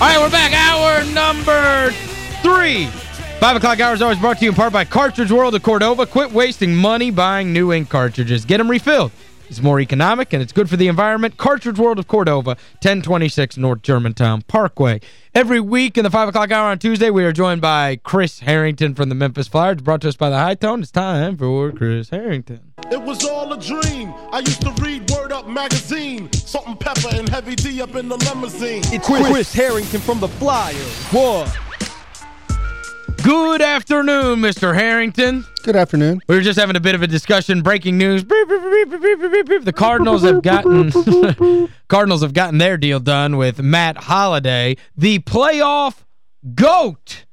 All right, we're back. Hour number three. Five o'clock hour is always brought to you in part by Cartridge World of Cordova. Quit wasting money buying new ink cartridges. Get them refilled. It's more economic and it's good for the environment. Cartridge World of Cordova, 1026 North Germantown Parkway. Every week in the 5 o'clock hour on Tuesday, we are joined by Chris Harrington from the Memphis Flyers, brought to us by the Hi-Tone. It's time for Chris Harrington. It was all a dream. I used to read Word Up magazine. Salt and pepper and Heavy D up in the limousine. It's Chris, Harrington from the Flyers. What? Good afternoon, Mr. Harrington. Good afternoon. We were just having a bit of a discussion. Breaking news. The Cardinals have gotten Cardinals have gotten their deal done with Matt Holliday, the playoff GOAT.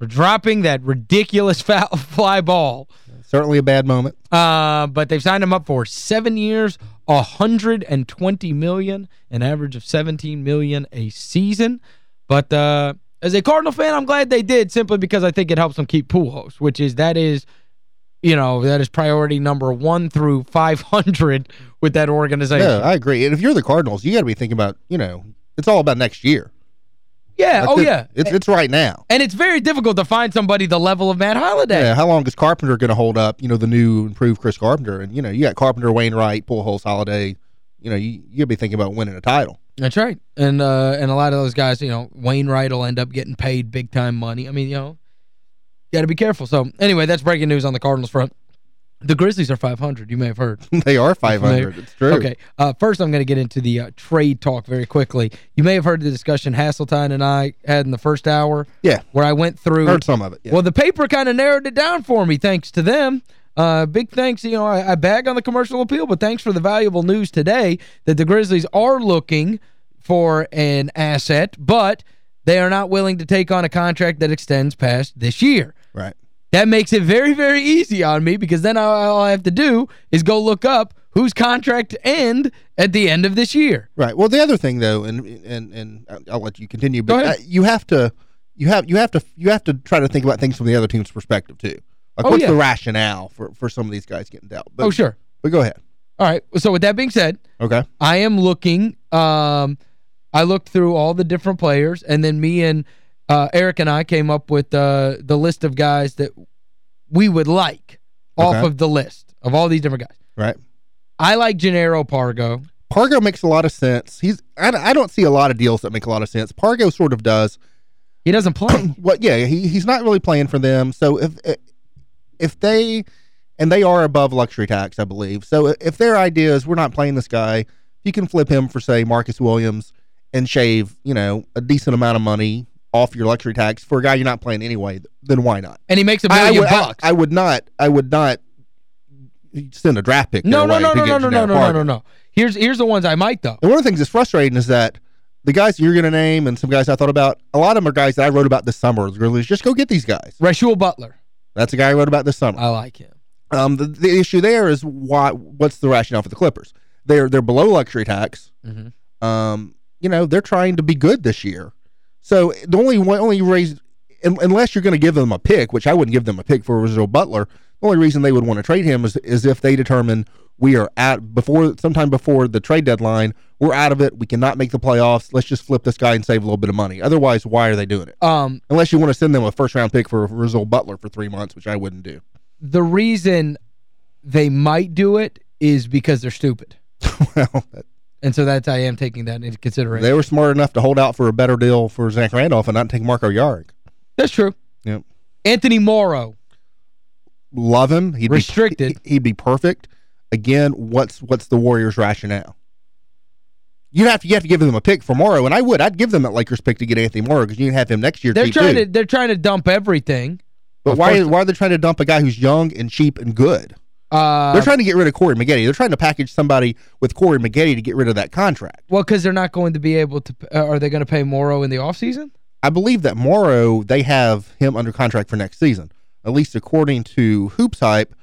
We're dropping that ridiculous foul fly ball. Certainly a bad moment. Uh, but they've signed him up for seven years, 120 million, an average of 17 million a season. But uh, as a Cardinal fan, I'm glad they did simply because I think it helps them keep Pujols, which is that is you know, that is priority number 1 through 500 with that organization. Yeah, I agree. And if you're the Cardinals, you got to be thinking about, you know, it's all about next year. Yeah, That's oh it. yeah. It's it's right now. And it's very difficult to find somebody the level of Matt Holliday. Yeah, how long is Carpenter going to hold up, you know, the new improved Chris Carpenter? And, you know, you got Carpenter, Wainwright, Pujols, Holliday. You know, you, you got to be thinking about winning a title. That's right. And uh, and a lot of those guys, you know, Wainwright will end up getting paid big time money. I mean, you know, got to be careful. So, anyway, that's breaking news on the Cardinals front. The Grizzlies are 500, you may have heard. they are 500. It's true. Okay. Uh, first, I'm going to get into the uh, trade talk very quickly. You may have heard the discussion Hasseltine and I had in the first hour. Yeah. Where I went through. Heard some of it, yeah. Well, the paper kind of narrowed it down for me, thanks to them. Uh, big thanks, you know, I, I bag on the commercial appeal, but thanks for the valuable news today that the Grizzlies are looking for an asset, but they are not willing to take on a contract that extends past this year. Right. That makes it very, very easy on me because then all, all I have to do is go look up whose contract end at the end of this year. Right. Well, the other thing though, and and and I'll let you continue, but ahead. uh, you have to you have you have to you have to try to think about things from the other team's perspective too. Like Oh, what's yeah. the rationale for for some of these guys getting dealt? But, oh, sure. But go ahead. All right. So with that being said, Okay. I am looking um I looked through all the different players and then me and uh, Eric and I came up with uh, the list of guys that we would like off Okay. of the list of all these different guys. Right. I like Jannero Pargo. Pargo makes a lot of sense. He's I, I don't see a lot of deals that make a lot of sense. Pargo sort of does. He doesn't play. Well, yeah, he he's not really playing for them. So if if they and they are above luxury tax, I believe. So if their idea is we're not playing this guy, you can flip him for say Marcus Williams and shave, you know, a decent amount of money off your luxury tax for a guy you're not playing anyway, then why not? and he makes a I- I million would, I- bucks. I, would not I would not send a draft pick no, no, no, no, no, no, no, no, no, no, no. Here's here's the ones I might though. And one of the things that's frustrating is that the guys you're going to name and some guys I thought about, a lot of them are guys that I wrote about this summer. The Grizzlies, just go get these guys. Rasual Butler. That's a guy I wrote about this summer. I like him. Um, the, the issue there is why what's the rationale for the Clippers? They're they're below luxury tax. Mhm. Um, you know, they're trying to be good this year. So the only one only raise un, unless you're going to give them a pick, which I wouldn't give them a pick for Rizzo Butler. The only reason they would want to trade him is is if they determine we are at before sometime before the trade deadline, we're out of it. We cannot make the playoffs. Let's just flip this guy and save a little bit of money. Otherwise, why are they doing it? Um, Unless you want to send them a first round pick for Rizzo Butler for three months, which I wouldn't do. the reason they might do it is because they're stupid. well, that, And so that's I am taking that into consideration. They were smart enough to hold out for a better deal for Zach Randolph and not take Marko Jaric. That's true. Yep. Anthony Morrow. Love him. He'd Restricted. Be, he'd be perfect. Again, what's what's the Warriors' rationale? You have to you have to give them a pick for Morrow, and I would. I'd give them that Lakers pick to get Anthony Morrow because you can have him next year They're trying to they're trying to dump everything. but of why why are they trying to dump a guy who's young and cheap and good? Uh, They're trying to get rid of Corey Maggette. They're trying to package somebody with Corey Maggette to get rid of that contract. well, because they're not going to be able to. Uh, are they going to pay Morrow in the offseason? I believe that Morrow, they have him under contract for next season. At least according to Hoops Hype,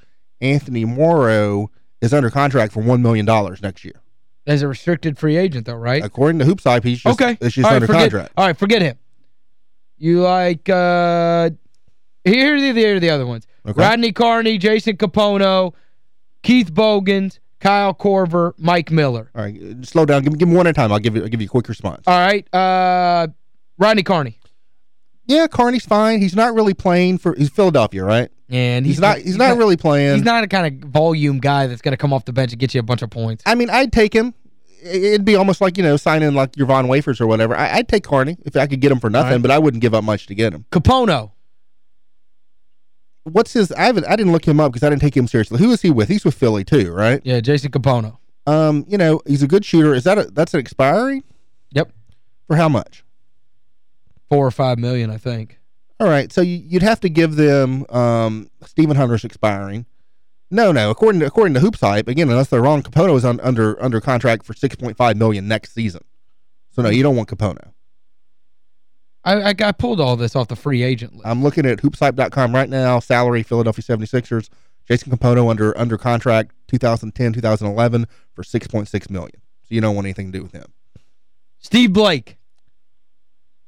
Anthony Morrow is under contract for $1 million next year. As a restricted free agent, though, right? According to Hoops Hype, he's just, okay. it's just right, under forget, contract. All right, forget him. You like, uh, here are the, here are the other ones. Okay. Rodney Carney, Jason Capono, Keith Bogans, Kyle Korver, Mike Miller. All right, slow down. Give me, give me one at a time. I'll give you, I'll give you a quick response. All right. Uh, Rodney Carney. Yeah, Carney's fine. He's not really playing for he's Philadelphia, right? And He's, not he's, not, really playing. He's not a kind of volume guy that's going to come off the bench and get you a bunch of points. I mean, I'd take him. It'd be almost like, you know, signing like your Von Wafers or whatever. I, would take Carney if I could get him for nothing, right. but I wouldn't give up much to get him. Kapono. What's his I haven't I didn't look him up because I didn't take him seriously. Who is he with? He's with Philly too, right? Yeah, Jason Kapono. Um, you know, he's a good shooter. Is that a, that's an expiring? Yep. For how much? Four or five million, I think. All right, so you'd have to give them um, Steven Hunter's expiring. No, no. According to according to Hoops Hype, again, unless they're wrong, Kapono is on, under under contract for 6.5 million next season. So no, you don't want Kapono. I, I, I pulled all this off the free agent list. I'm looking at hoopshype.com right now. Salary Philadelphia 76ers. Jason Kapono under under contract 2010 2011 for 6.6 million. So you don't want anything to do with him. Steve Blake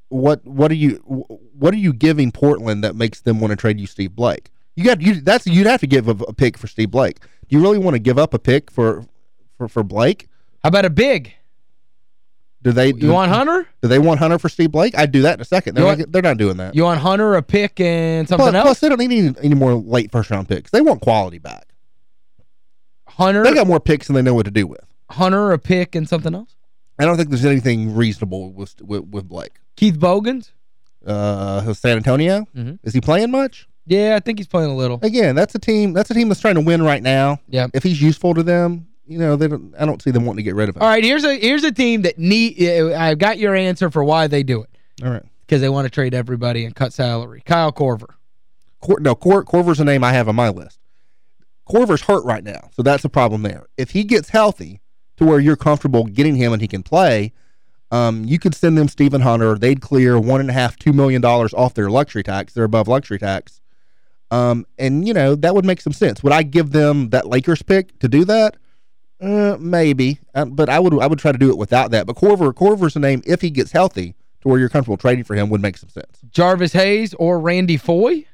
what what are you what are you giving Portland that makes them want to trade you Steve Blake? You got you that's you'd have to give a, a, pick for Steve Blake. Do you really want to give up a pick for for for Blake? How about a big? Do they You want Hunter? Do they want Hunter for Steve Blake? I'd do that in a second. They're, want, not, they're not doing that. You want Hunter a pick and something plus, else? Plus they don't need any, any more late first round picks. They want quality back. Hunter They got more picks than they know what to do with. Hunter a pick and something else? I don't think there's anything reasonable with with, with Blake. Keith Bogans? Uh, San Antonio? Mm -hmm. Is he playing much? Yeah, I think he's playing a little. Again, that's a team that's a team that's trying to win right now. Yeah. If he's useful to them, you know, they don't I don't see them wanting to get rid of him. All right, here's a here's a team that need I've got your answer for why they do it. All right. Because they want to trade everybody and cut salary. Kyle Korver. Cor no, Cor Korver's a name I have on my list. Korver's hurt right now, so that's a problem there. If he gets healthy to where you're comfortable getting him and he can play – um, you could send them Steven Hunter. They'd clear one and a half, two million dollars off their luxury tax. They're above luxury tax. Um, and you know that would make some sense. Would I give them that Lakers pick to do that? Uh, maybe, um, but I would I would try to do it without that. But Korver Korver's a name if he gets healthy to where you're comfortable trading for him would make some sense. Jarvis Hayes or Randy Foye?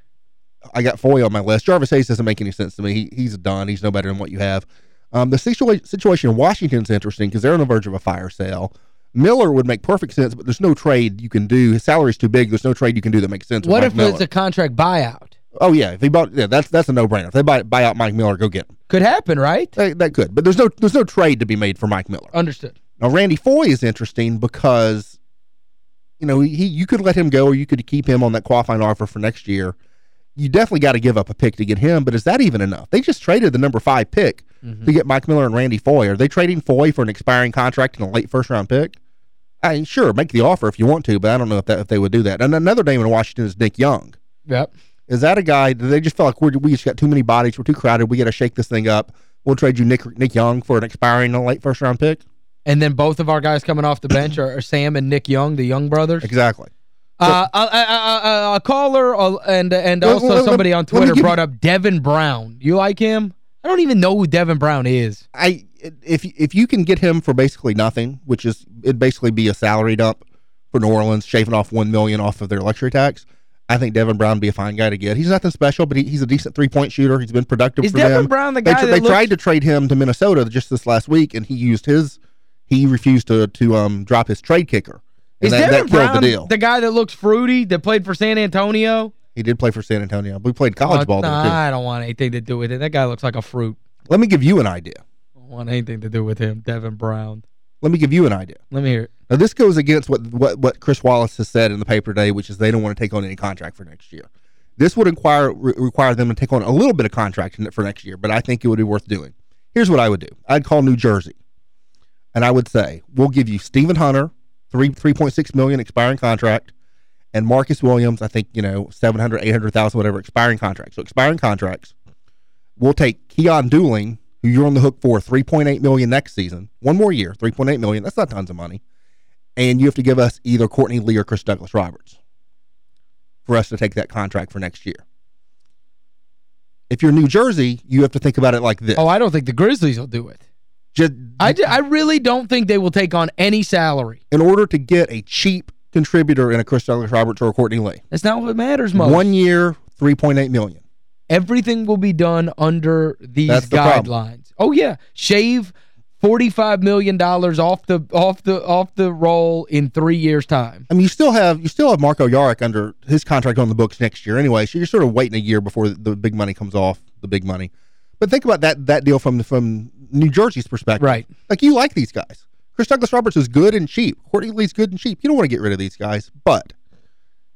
I got Foye on my list. Jarvis Hayes doesn't make any sense to me. He, he's done. He's no better than what you have. Um, the situa situation in Washington's interesting because they're on the verge of a fire sale. Miller would make perfect sense, but there's no trade you can do. His salary's too big. There's no trade you can do that makes sense What if Miller. it's a contract buyout? Oh, yeah. If he bought, yeah, that's that's a no-brainer. If they buy, buy out Mike Miller, go get him. Could happen, right? That, that could. But there's no there's no trade to be made for Mike Miller. Understood. Now, Randy Foye is interesting because, you know, he you could let him go or you could keep him on that qualifying offer for next year. You definitely got to give up a pick to get him, but is that even enough? They just traded the number five pick mm -hmm. to get Mike Miller and Randy Foye. Are they trading Foye for an expiring contract and a late first-round pick? I sure, make the offer if you want to, but I don't know if that if they would do that. And another name in Washington is Nick Young. Yep. Is that a guy, they just felt like we're, we just got too many bodies, we're too crowded, we got to shake this thing up. We'll trade you Nick Nick Young for an expiring late first-round pick. And then both of our guys coming off the bench are, are Sam and Nick Young, the Young brothers? Exactly. Uh, a, a, a, a, caller uh, and and also somebody on Twitter brought up Devin Brown. You like him? I don't even know who Devin Brown is. I if if you can get him for basically nothing, which is it'd basically be a salary dump for New Orleans, shaving off 1 million off of their luxury tax, I think Devin Brown would be a fine guy to get. He's nothing special, but he, he's a decent three-point shooter. He's been productive is for Devin them. Brown the they guy They looks... tried to trade him to Minnesota just this last week, and he used his – he refused to to um drop his trade kicker. Is that, Devin that Brown the, deal. the guy that looks fruity that played for San Antonio? He did play for San Antonio. We played college oh, ball nah, there, too. I don't want anything to do with it. That guy looks like a fruit. Let me give you an idea. I don't want anything to do with him, Devin Brown. Let me give you an idea. Let me hear it. Now, this goes against what, what, what Chris Wallace has said in the paper today, which is they don't want to take on any contract for next year. This would inquire, re require them to take on a little bit of contract for next year, but I think it would be worth doing. Here's what I would do. I'd call New Jersey, and I would say, we'll give you Steven Hunter, three 3.6 million expiring contract, and Marcus Williams, I think, you know, 700 800,000, whatever, expiring contract. So expiring contracts. We'll take Keyon Dooling, who you're on the hook for 3.8 million next season. One more year, 3.8 million. That's not tons of money. And you have to give us either Courtney Lee or Chris Douglas Roberts for us to take that contract for next year. If you're New Jersey, you have to think about it like this. Oh, I don't think the Grizzlies will do it. Just, I, I really don't think they will take on any salary. In order to get a cheap contributor in a Chris Douglas Roberts or a Courtney Lee. That's not what matters most. One year, 3.8 million. Everything will be done under these That's the guidelines. Oh, yeah. Shave $45 million off the off the off the roll in three years' time. I mean, you still have you still have Marco Yarick under his contract on the books next year anyway, so you're sort of waiting a year before the big money comes off, the big money. But think about that that deal from the, from New Jersey's perspective. Right. Like, you like these guys. Chris Douglas Roberts is good and cheap. Courtney Lee's good and cheap. You don't want to get rid of these guys. But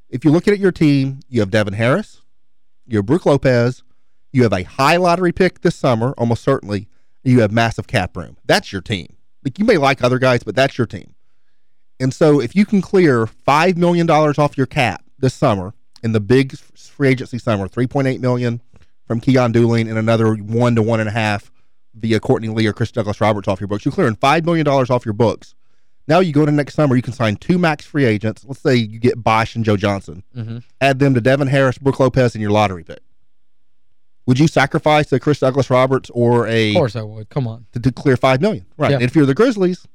if you look at your team, you have Devin Harris, you have Brook Lopez, you have a high lottery pick this summer, almost certainly, you have massive cap room. That's your team. Like you may like other guys, but that's your team. And so if you can clear $5 million off your cap this summer in the big free agency summer, 3.8 million from Keyon Dooling and another one to one and a half via Courtney Lee or Chris Douglas Roberts off your books, you're clearing $5 million off your books. Now you go to next summer, you can sign two max free agents. Let's say you get Bosh and Joe Johnson. Mm -hmm. Add them to Devin Harris, Brook Lopez, and your lottery pick. Would you sacrifice a Chris Douglas Roberts or a... Of course I would. Come on. To, to clear 5 million. Right. Yeah. if you're the Grizzlies,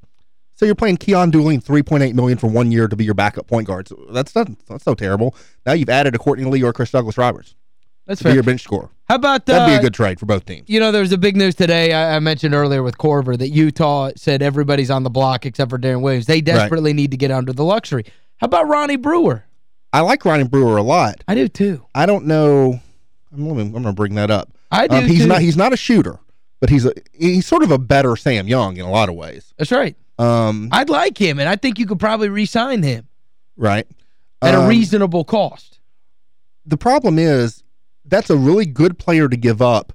so you're playing Keyon Dooling 3.8 million for one year to be your backup point guard. So that's not that's so terrible. Now you've added a Courtney Lee or Chris Douglas Roberts. That's fair. be your bench scorer. How about... That'd be a uh, good trade for both teams. You know, there was a big news today I, I mentioned earlier with Korver that Utah said everybody's on the block except for Deron Williams. They desperately need to get under the luxury. How about Ronnie Brewer? I like Ronnie Brewer a lot. I do too. I don't know. I'm going I'm to bring that up. I do Um, he's too. not he's not a shooter, but he's a he's sort of a better Sam Young in a lot of ways. That's right. Um, I'd like him, and I think you could probably re-sign him right. at a Um, reasonable cost. The problem is that's a really good player to give up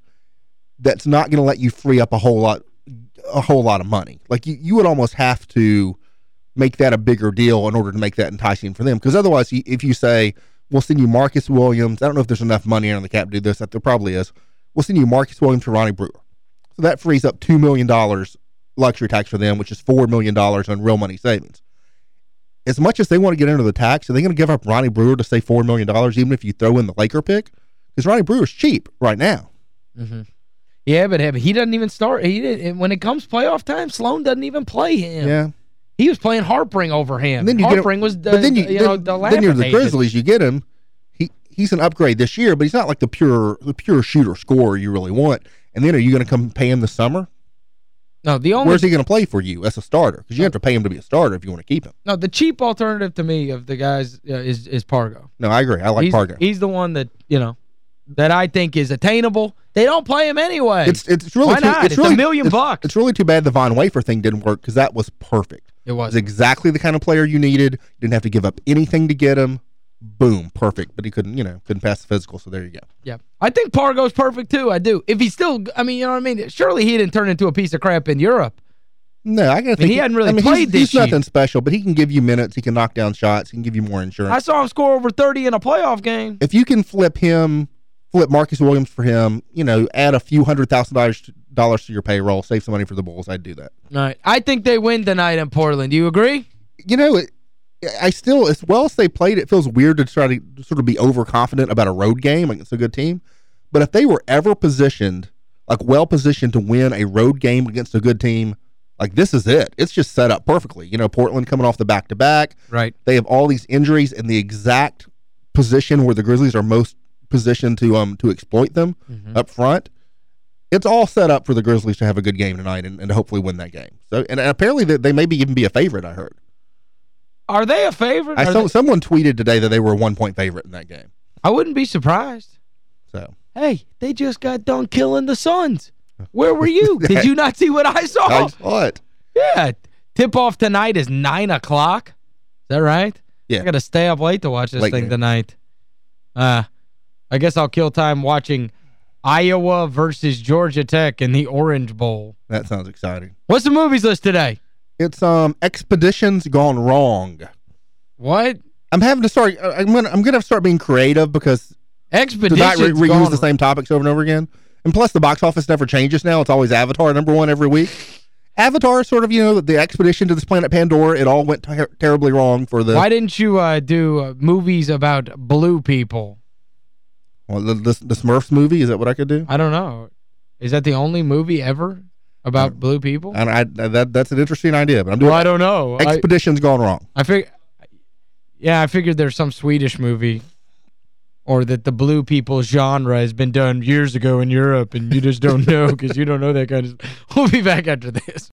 that's not going to let you free up a whole lot a whole lot of money. Like you you would almost have to make that a bigger deal in order to make that enticing for them because otherwise if you say we'll send you Marcus Williams, I don't know if there's enough money on the cap to do this, there probably is. We'll send you Marcus Williams to Ronnie Brewer. So that frees up $2 million luxury tax for them, which is $4 million on real money savings. As much as they want to get into the tax, are they going to give up Ronnie Brewer to say $4 million even if you throw in the Laker pick? Because Ronnie Brewer's cheap right now. Yeah, but he doesn't even start. He didn't, When it comes playoff time, Sloan doesn't even play him. Yeah. He was playing Harpring over him. And then you get him- Harpring was, but then you, you then, know, then you're the. Grizzlies. You get him. He he's an upgrade this year, but he's not like the pure the pure shooter scorer you really want. And then are you going to come pay him this summer? No, the only Where's he going to play for you as a starter? Because you have to pay him to be a starter if you want to keep him. no the cheap alternative to me of the guys uh, is is Pargo. No, I agree. I like he's, Pargo. He's the one that, you know, that I think is attainable. They don't play him anyway. It's it's really Why too, not? It's, It's a million it's- bucks. It's really too bad the Von Wafer thing didn't work because that was perfect. it It was. was exactly the kind of player you needed. You didn't have to give up anything to get him. Boom, perfect. But he couldn't, you know, couldn't pass the physical. So there you go. Yeah. I think Pargo's perfect too. I do. If he's still I mean, you know what I mean? Surely he didn't turn into a piece of crap in Europe. No, I gotta think he hadn't really I mean, played he's, this He's nothing year. special, but he can give you minutes. He can knock down shots. He can give you more insurance. I saw him score over 30 in a playoff game. if you can flip him, flip Marcus Williams for him, you know, add a few hundred thousand dollars dollars to your payroll, save some money for the Bulls, I'd do that. All right. I think they win tonight in Portland. Do you agree? You know, it, I still, as well as they played, it feels weird to try to sort of be overconfident about a road game against a good team. But if they were ever positioned, like well positioned to win a road game against a good team, like this is it. It's just set up perfectly. You know, Portland coming off the back-to-back. Right. They have all these injuries in the exact position where the Grizzlies are most positioned to um to exploit them Mm-hmm. up front. It's all set up for the Grizzlies to have a good game tonight and, and hopefully win that game. So and apparently they, they maybe even be a favorite, I heard. Are they a favorite? I saw they- someone tweeted today that they were a one-point favorite in that game. I wouldn't be surprised. So Hey, they just got done killing the Suns. Where were you? Did you not see what I saw? I saw it. Yeah. Tip-off tonight is 9 o'clock. Is that right? Yeah. I got to stay up late to watch this Late thing tonight. Uh, I guess I'll kill time watching Iowa versus Georgia Tech in the Orange Bowl. That sounds exciting. What's the movies list today? It's um expeditions gone wrong. What? I'm having to start I- I'm gonna I'm gonna start being creative because Expeditions not re reuse gone- the same topics over and over again. And plus the box office never changes now. It's always Avatar number one every week. Avatar sort of, you know, the expedition to this planet Pandora. It all went ter terribly wrong for the Why didn't you uh, do uh, movies about blue people? Well, the, the the Smurfs movie. Is that what I could do? I don't know. Is that the only movie ever about blue people? And I that that's an interesting idea, but I'm doing well, I don't know. I, expeditions gone wrong. I fig Yeah, I figured there's some Swedish movie or that the blue people genre has been done years ago in Europe and you just don't know because you don't know that kind of... We'll be back after this.